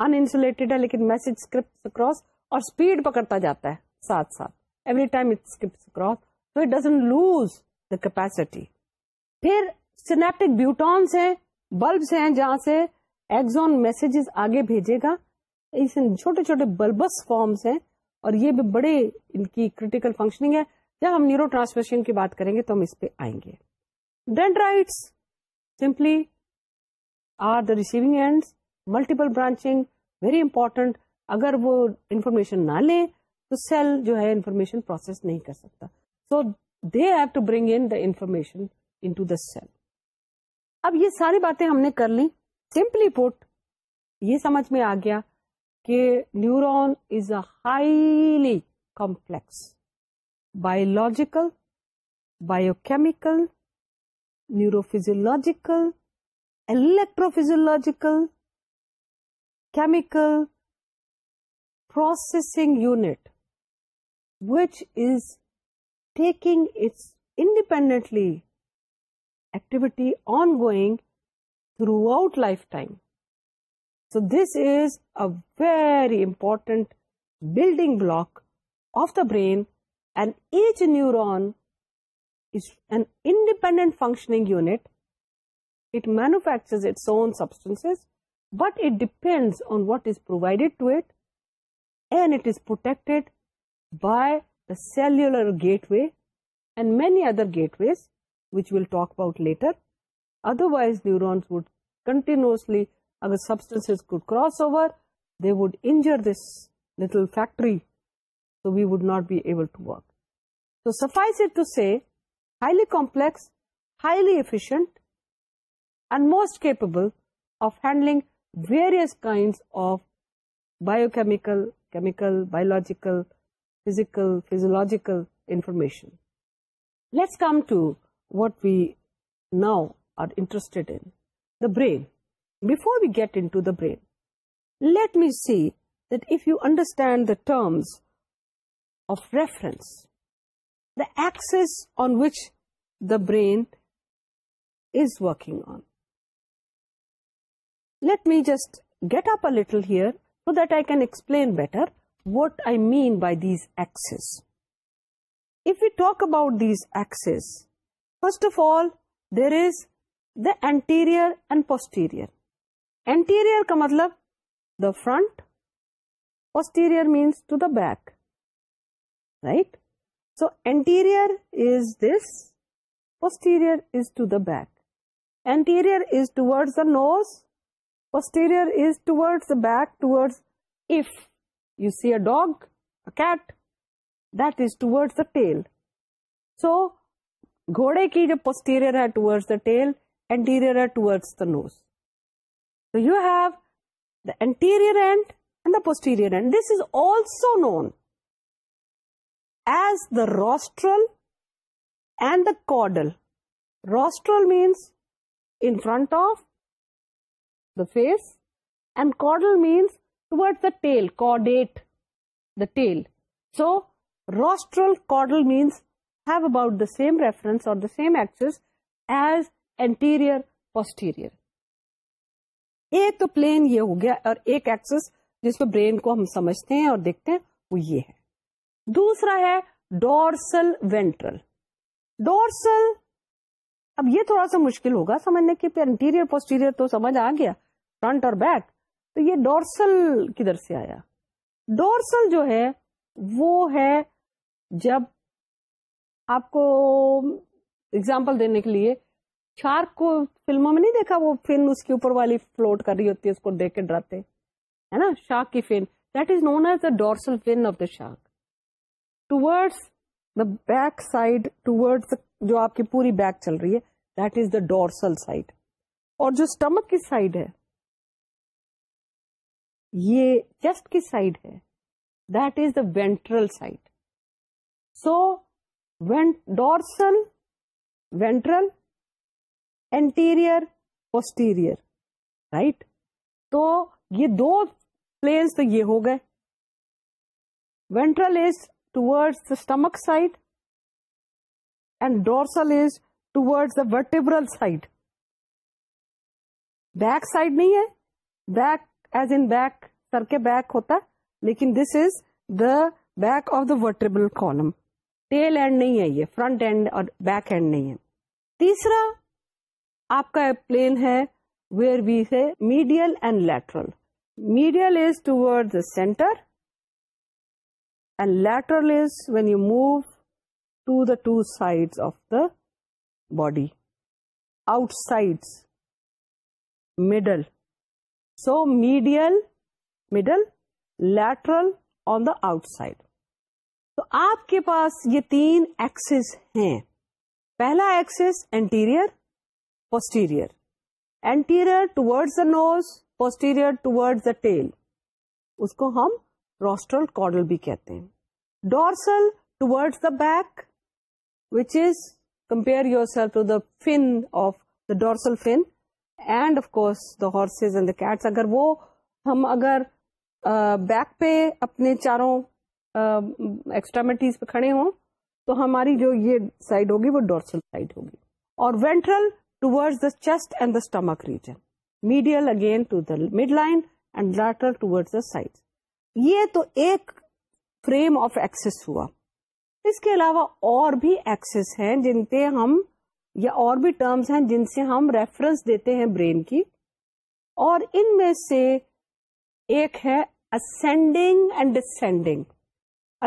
انسولیٹڈ ہے لیکن میسج اسکرپس اکراس اور اسپیڈ پکڑتا جاتا ہے ساتھ ساتھ ایوری ٹائم اٹس تو it doesn't lose the capacity پھر سینپٹک بیوٹونس ہیں بلبس ہیں جہاں سے ایگزون میسجز آگے بھیجے گا چھوٹے چھوٹے بلبس فارمس ہیں اور یہ بھی بڑے ان کی کریٹیکل فنکشننگ ہے جب ہم نیورو ٹرانسمیشن کی بات کریں گے تو ہم اس پہ آئیں گے dendrites simply are the receiving end multiple branching very important اگر وہ انفارمیشن نہ لیں تو سیل جو ہے انفارمیشن پروسیس نہیں کر سکتا so they have to bring in the information in cell اب یہ ساری باتیں ہم نے کر لی سمپلی پوٹ یہ سمجھ میں آ گیا کہ neuron is a highly complex biological biochemical electrophysiological chemical processing unit which is taking its independently activity ongoing throughout lifetime. So this is a very important building block of the brain, and each neuron is an independent functioning unit. It manufactures its own substances, but it depends on what is provided to it, and it is protected by the cellular gateway and many other gateways, which we'll talk about later. Otherwise, neurons would continuously, other substances could cross over, they would injure this little factory, so we would not be able to work. So suffice it to say, highly complex, highly efficient, and most capable of handling various kinds of biochemical, chemical, biological, physical, physiological information. Let's come to what we now are interested in, the brain. Before we get into the brain, let me see that if you understand the terms of reference, the axis on which the brain is working on. Let me just get up a little here so that I can explain better what I mean by these axes. If we talk about these axes, first of all, there is the anterior and posterior. Anterior ka matlab the front, posterior means to the back, right? So anterior is this, posterior is to the back. Anterior is towards the nose, posterior is towards the back, towards, if you see a dog a cat this towards the tail so گھوڑے کی جو posterior ہے towards the tail anterior ہے towards the nose so you have the anterior end and the posterior end this is also known as the rostral and the caudal rostral means in front of the face and caudal means tail, the tail caudate the tail so rostral means have about the same reference اور same axis as anterior posterior ایک تو plane یہ ہو گیا اور ایک axis جس کو brain کو ہم سمجھتے ہیں اور دیکھتے ہیں وہ یہ ہے دوسرا ہے ڈورسل وینٹرل ڈورسل اب یہ تھوڑا سا مشکل ہوگا سمجھنے کی انٹیریئر پوسٹیریئر تو سمجھ آ گیا فرنٹ اور بیک تو یہ ڈورسل کدھر سے آیا ڈورسل جو ہے وہ ہے جب آپ کو اگزامپل دینے کے لیے شارک کو فلموں میں نہیں دیکھا وہ فن اس کے اوپر والی فلوٹ کر رہی ہوتی ہے اس کو دیکھ کے ڈراتے ہے نا شارک کی fin that is known as the dorsal fin of the shark towards the back side toward جو آپ کی پوری بیک چل رہی ہے that is the dorsal side اور جو اسٹمک کی سائڈ ہے یہ چیسٹ کی سائڈ ہے that is the ventral side so dorsal ventral anterior posterior right تو یہ دو پلینس تو یہ ہو گئے ventral is the stomach side and dorsal is toward the vertebral side back side نہیں ہے بیک ایز ان بیک سر کے بیک ہوتا لیکن this is the back of the vertebral column tail end نہیں ہے یہ فرنٹ اینڈ اور بیک ہینڈ نہیں ہے تیسرا آپ کا پلین ہے ویئر وی ہے medial and lateral medial is ٹوڈ the centre and lateral is when you move to the to side of the body outside middle so medial middle lateral on the outside تو آپ کے پاس یہ تین Axis ہیں پہلا axis anterior posterior anterior towards the nose posterior towards the tail اس کو ہم روسٹرل کارڈل بھی کہتے ہیں dorsal towards the back which is compare yourself to the fin of the dorsal fin and of course the horses and the cats اگر وہ ہم اگر back پہ اپنے چاروں ایکسٹرامٹیز پہ کھڑے ہوں تو ہماری جو یہ سائڈ ہوگی وہ ڈورسل سائڈ ہوگی اور ventral towards the chest and the stomach region medial again to the midline and lateral towards the side یہ تو ایک فریم آف ایکسس ہوا اس کے علاوہ اور بھی ایکسس ہیں جن پہ ہم یا اور بھی ٹرمز ہیں جن سے ہم ریفرنس دیتے ہیں برین کی اور ان میں سے ایک ہے ascending and descending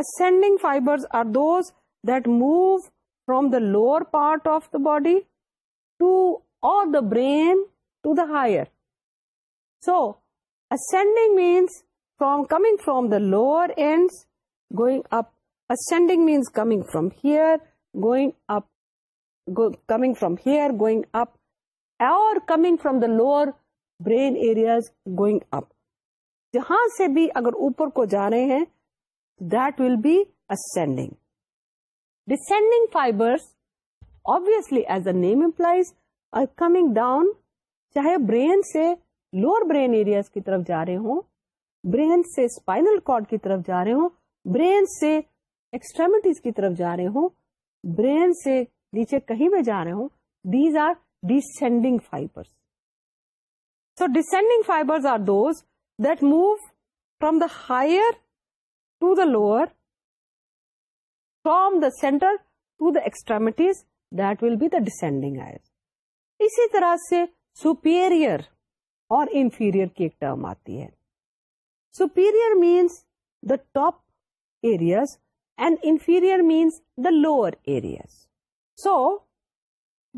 ascending fibres are those that move from the lower part of the body to اور the brain to the higher so ascending means from coming from the lower end going up ascending means coming from here going up coming from here going up or coming from the lower brain areas going up جہاں سے بھی اگر اوپر کو جا رہے ہیں that will be ascending descending fibers obviously as the name implies are coming down چاہے برین سے لوور برین ایریاز کی طرف جا رہے ہوں برین سے اسپائنل کارڈ کی طرف جا رہے ہوں برین سے ایکسٹریمٹیز کی طرف جا رہے ہوں برین سے نیچے کہیں میں جا رہے ہوں these are descending fibre so descending fibre are those that move from the higher to the lower from the centre to the extremities that will be the descending آئر اسی طرح سے سپیریئر اور انفیریئر کی ایک ٹرم آتی ہے superior means the top areas and inferior means the lower areas so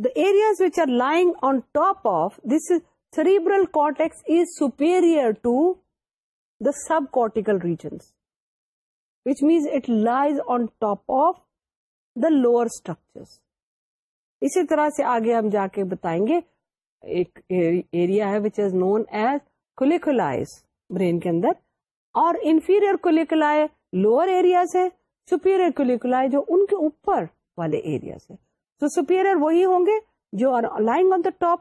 the areas are lying on top of this cerebral cortex is superior to the subcortical regions which means it lies on top of the lower structure اسی طرح سے آگے ہم جا کے بتائیں گے ایک ایریا ہے which is known as colliculi brain کے اندر اور انفیریئر کولیکولا لوئر ایریاز ہے سپیریئر کولیکلائ جو ان کے اوپر والے ایریاز ہے تو سپیریئر وہی ہوں گے جو are lying on the top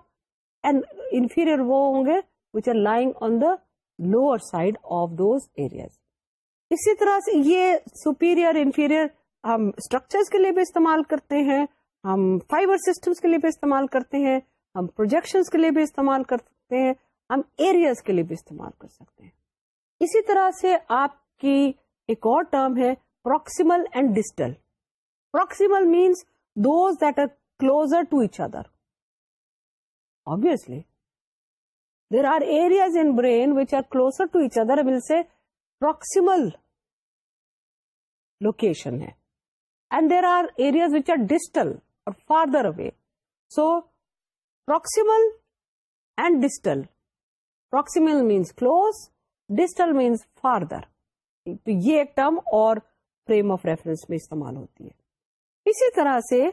and inferior وہ ہوں گے which are lying on the lower side of those areas اسی طرح سے یہ سپیریئر انفیریئر ہم اسٹرکچر کے لیے بھی استعمال کرتے ہیں ہم فائبر سسٹمس کے لیے بھی استعمال کرتے ہیں ہم پروجیکشن کے لیے بھی استعمال کر سکتے ہیں ہم ایریاز کے لیے بھی استعمال کر سکتے ہیں اسی طرح سے آپ کی ایک اور ٹرم ہے proximal and distal proximal means that are closer to each other obviously there are areas in brain which are closer to each other will سے پروکسیمل لوکیشن ہے and there are areas which are distal اور farther away so proximal and distal proximal means close distal means farther تو یہ ایک term اور frame of reference میں استعمال ہوتی ہے اسی طرح سے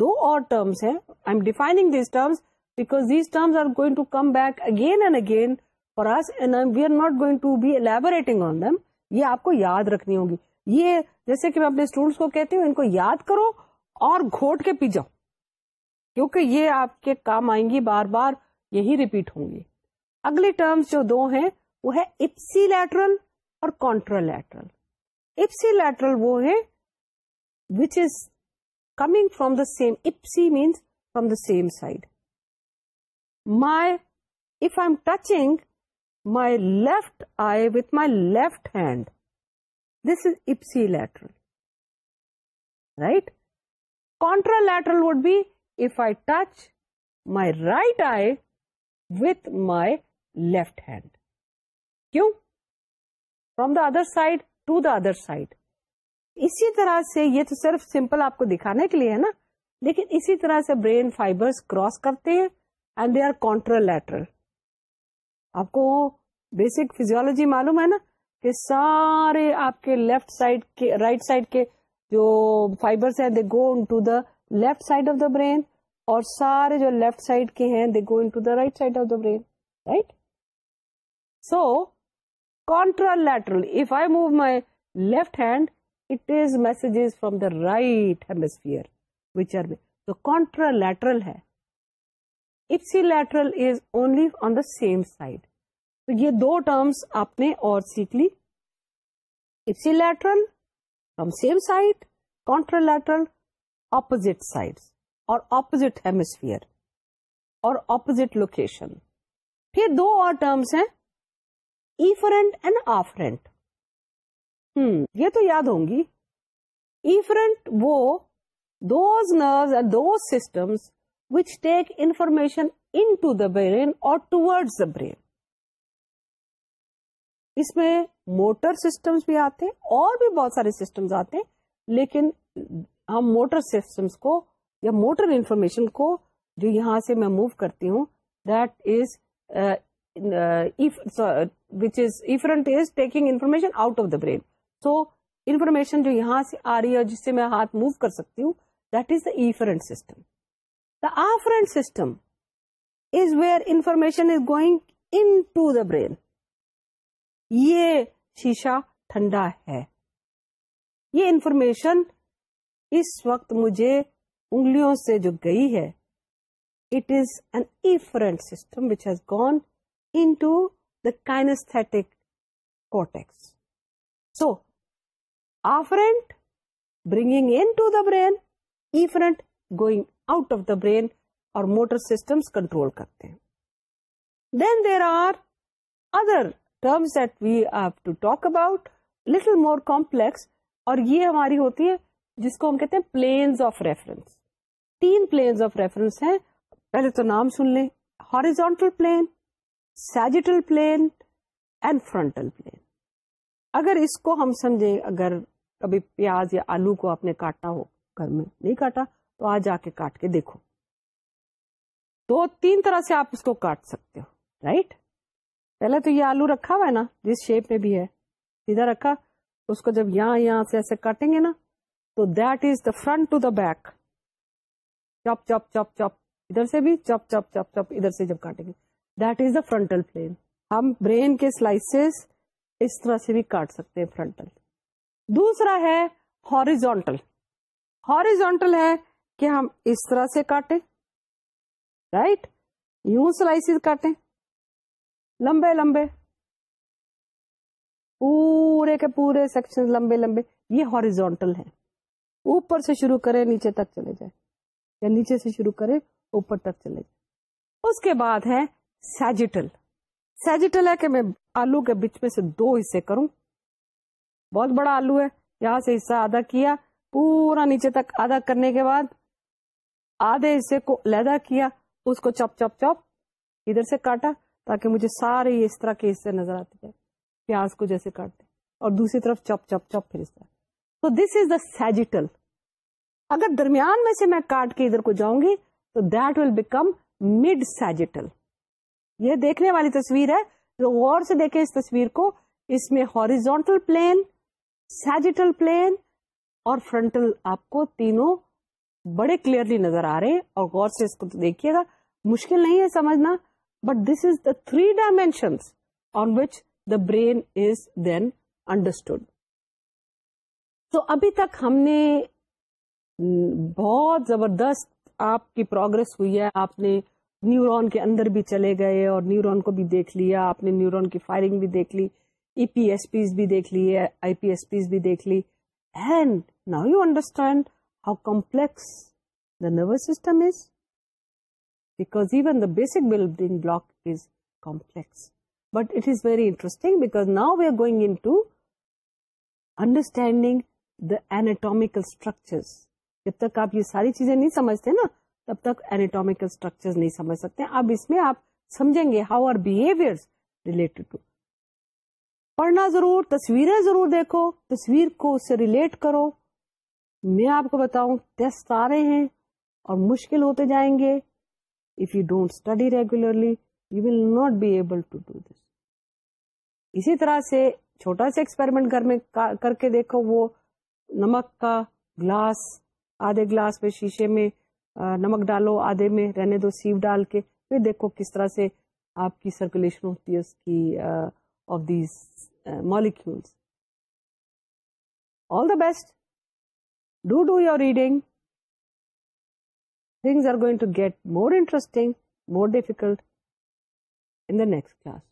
دو اور ٹرمس ہیں I am defining these terms because these terms are going to come back again and again for us and we are not going to be elaborating on them یہ آپ کو یاد رکھنی ہوگی یہ جیسے کہ میں اپنے اسٹوڈینٹس کو کہتی ہوں ان کو یاد کرو اور گھوٹ کے پی جاؤ کیونکہ یہ آپ کے کام آئیں گی بار بار یہی ریپیٹ ہوں گی اگلی ٹرمس جو دو ہیں وہ ہے اپسی لیٹرل اور کانٹرا لیٹرل اپسی لیٹرل وہ ہے which is coming from the same, ipsi means from the same side. If I'm touching my left eye with my left hand, this is ipsilateral, right? Contralateral would be if I touch my right eye with my left hand. From the other side to the other side. اسی طرح سے یہ تو صرف simple آپ کو دکھانے کے لیے ہے نا لیکن اسی طرح سے برین فائبر کراس کرتے ہیں and they are contralateral آپ کو بیسک فیزیولوجی معلوم ہے نا کہ سارے آپ کے لیفٹ سائڈ کے رائٹ سائڈ کے جو فائبرس ہیں they go into the left side of the brain اور سارے جو لیفٹ سائڈ کے ہیں they go into the right side of the brain right so contralateral if I move my left hand it is messages from the right hemisphere which are تو contralateral ہے ipsilateral is only on the same side تو یہ دو terms آپ نے اور سیکھ لی ipsilateral from same side contralateral opposite side اور اپوزٹ ہیمسفیئر اور اپوزٹ لوکیشن پھر دو اور ٹرمس ہیں ایفرنٹ اینڈ آفرنٹ ہوں یہ تو یاد ہوں گی ایفرنٹ وہ those those nerves and which take information into the brain اور دا برین اس میں موٹر سسٹمس بھی آتے ہیں اور بھی بہت سارے سسٹمس آتے ہیں لیکن ہم موٹر سسٹمس کو یا موٹر انفارمیشن کو جو یہاں سے میں موو کرتی ہوں that is is which afferent is taking information out of the brain so information جو یہاں سے آ رہی ہے جس سے میں ہاتھ موو کر سکتی ہوں that is the afferent system the afferent system is where information is going into the brain یہ شیشا ٹھنڈا ہے یہ انفارمیشن اس وقت مجھے انگلیوں سے جو گئی ہے it is an afferent system which has gone into the kinesthetic cortex so afferent bringing into the brain efferent going out of the brain or motor systems control کرتے ہیں then there are other terms that we have to talk about little more complex اور یہ ہماری ہوتی ہے جس کو ہم کہتے ہیں planes of reference تین planes of reference ہیں پہلے تو نام سن لیں horizontal plane sagittal plane and frontal plane اگر اس کو ہم سمجھیں اگر کبھی پیاز یا آلو کو آپ نے کاٹا ہو گھر میں نہیں کاٹا تو آج آ کے کاٹ کے دیکھو دو تین طرح سے آپ اس کو کاٹ سکتے ہو رائٹ پہلے تو یہ آلو رکھا ہوا ہے نا جس شیپ میں بھی ہے سیدھا رکھا اس کو جب یہاں یہاں سے ایسے کاٹیں گے نا تو that is the front to the back چپ چپ چپ چپ ادھر سے بھی چپ چپ چپ چپ ادھر سے جب کاٹیں گے that is the frontal plane ہم برین کے سلائسز اس طرح سے بھی کاٹ سکتے ہیں فرنٹل دوسرا ہے ہاریزونٹل ہاریزونٹل ہے کہ ہم اس طرح سے کاٹیں رائٹ یوں سلائس کاٹیں لمبے لمبے پورے کے پورے سیکشن لمبے لمبے یہ ہاریزونٹل ہے اوپر سے شروع کرے نیچے تک چلے جائیں یا نیچے سے شروع کرے اوپر تک چلے جائے اس کے بعد ہے سیجیٹل سیجیٹل ہے کہ میں آلو کے بچ میں سے دو حصے کروں بہت بڑا آلو ہے یہاں سے حصہ آدھا کیا پورا نیچے تک آدھا کرنے کے بعد آدھے حصے کو کیا اس کو چپ چپ چپ ادھر سے کاٹا تاکہ مجھے سارے اس طرح کے حصے نظر آتے جائے پیاز کو جیسے کاٹتے اور دوسری طرف چپ چپ چپ پھر اس طرح تو دس از دا سیجیٹل اگر درمیان میں سے میں کاٹ کے ادھر کو جاؤں گی تو that will become mid sagittal یہ دیکھنے والی تصویر ہے جو غور سے دیکھے اس تصویر کو اس میں ہاریزونٹل پلین سیجیٹل پلین اور فرنٹل آپ کو تینوں بڑے کلیئرلی نظر آ رہے ہیں اور غور سے اس کو دیکھیے گا مشکل نہیں ہے سمجھنا but this is the three dimension on which the brain is then understood تو ابھی تک ہم نے بہت زبردست آپ کی پروگرس ہوئی ہے آپ نے نیورون کے اندر بھی چلے گئے اور نیورون کو بھی دیکھ لیا آپ نے نیورون کی فائرنگ بھی دیکھ لی ای پی ایس پیز بھی دیکھ لی ہے آئی پی ایس پیز بھی دیکھ لی and now you understand how complex the nervous system is because even the basic building block is complex but it is very interesting because now we are going into understanding the anatomical structures جب تک آپ یہ ساری چیزیں نہیں سمجھتے نا تب تک اینٹامیکل اسٹرکچر نہیں سمجھ سکتے اب اس میں آپ سمجھیں گے how are behaviour related to پڑھنا ضرور تصویریں ضرور دیکھو تصویر کو اس سے ریلیٹ کرو میں آپ کو بتاؤں ٹیسٹ آ رہے ہیں اور مشکل ہوتے جائیں گے if you don't study regularly you will not be able to do this اسی طرح سے چھوٹا سا ایکسپیریمنٹ گھر میں کر کے دیکھو وہ نمک کا گلاس آدھے گلاس پہ شیشے میں نمک ڈالو آدھے میں رہنے دو سیو ڈال کے پھر دیکھو کس طرح سے آپ کی سرکولیشن ہوتی ہے اس کی of these uh, molecules. All the best. Do your reading. Things are going to get more interesting, more difficult in the next class.